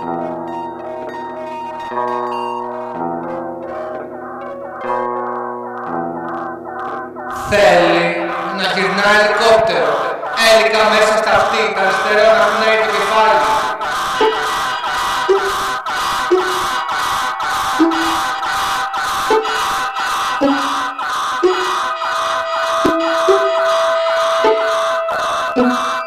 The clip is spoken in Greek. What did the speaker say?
Θέλει να γυρνά ελικόπτερο. Έλικα μέσα στα αυτή, τα αριστερό να πνέει το κεφάλι. Thank